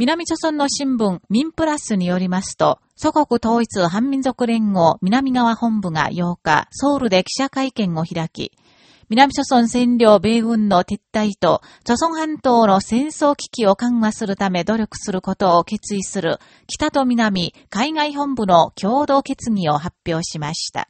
南朝村の新聞、民プラスによりますと、祖国統一反民族連合南側本部が8日、ソウルで記者会見を開き、南朝村占領米軍の撤退と、朝村半島の戦争危機を緩和するため努力することを決意する、北と南海外本部の共同決議を発表しました。